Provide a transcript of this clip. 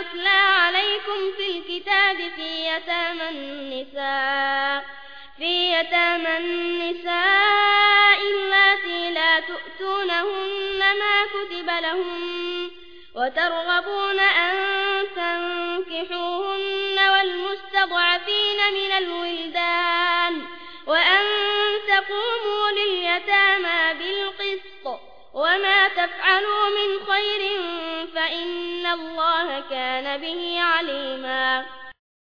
يتلى عليكم في الكتاب في يتامى النساء في يتامى النساء اللاتي لا تؤتونهن ما كتب لهن وترغبون أن تنكحوهن والمستضعفين من الولدان وأن تقوموا لليتامى بالقسط وما تفعلوا من خير فإن الله كان به عليما